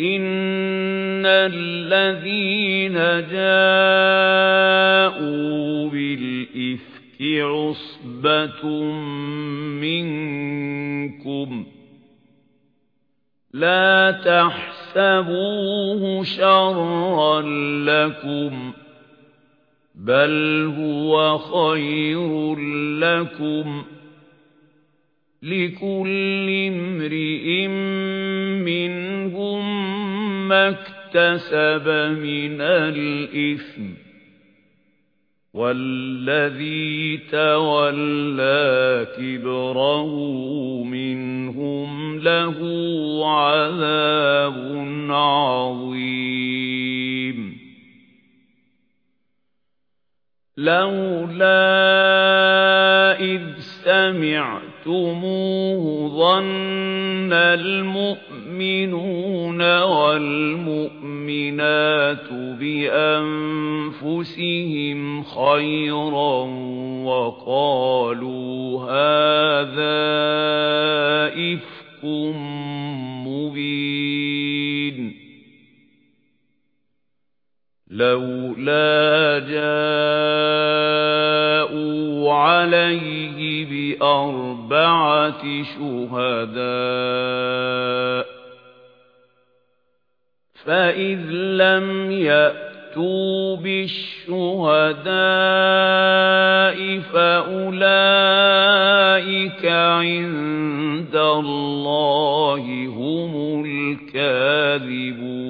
إِنَّ الَّذِينَ جَاءُوا بِالْإِفْكِ عُصْبَةٌ مِنكُمْ لَا تَحْسَبُوهُ شَرًّا لَّكُمْ بَلْ هُوَ خَيْرٌ لَّكُمْ لِكُلِّ مَّا اكْتَسَبَ مِنَ الْإِثْمِ وَالَّذِي تَوَلَّى كِبْرَهُ مِنْهُمْ لَهُ عَذَابٌ عَظِيمٌ. لَوْلَا إِذْ سَمِعْتُمُوهُ ظَنَّ الْمُؤْمِنُونَ وَالْمُؤْمِنَاتُ بِأَنفُسِهِمْ خَيْرًا وَقَالُوا هَذَا إِفْكٌ مُبِينٌ. لَوْلَا جَاءُوا عَلَيْهِ بِأَرْبَعَةِ شُهَدَاءَ فَإِذْ لَمْ يَأْتُوا بِالشُّهَدَاءِ فَأُولَئِكَ عِندَ اللَّهِ هُمُ الْكَاذِبُونَ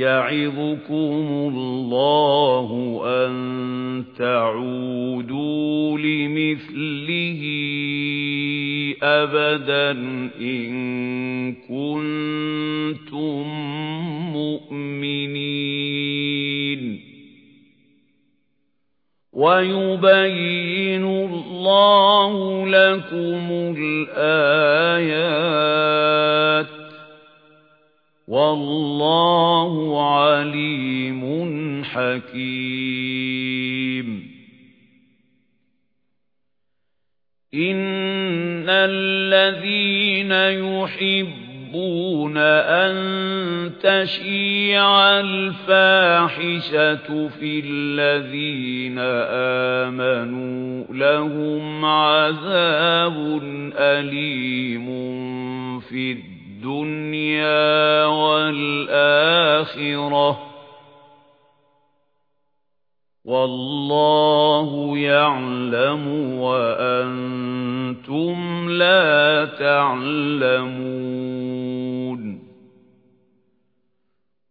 يَعِظُكُمُ اللَّهُ أَن تَعُودُوا لِمِثْلِهِ أَبَدًا إِن كُنتُم مُّؤْمِنِينَ. وَيُبَيِّنُ اللَّهُ لَكُمُ الْآيَاتِ وَاللَّهُ عَلِيمٌ حَكِيمٌ. إِنَّ الَّذِينَ يُحِبُّونَ أَن تَشِيعَ الْفَاحِشَةُ فِي الَّذِينَ آمَنُوا لَهُمْ عَذَابٌ أَلِيمٌ فِي الدُّنْيَا. الدُّنْيَا وَالْآخِرَةِ. وَاللَّهُ يَعْلَمُ وَأَنْتُمْ لَا تَعْلَمُونَ.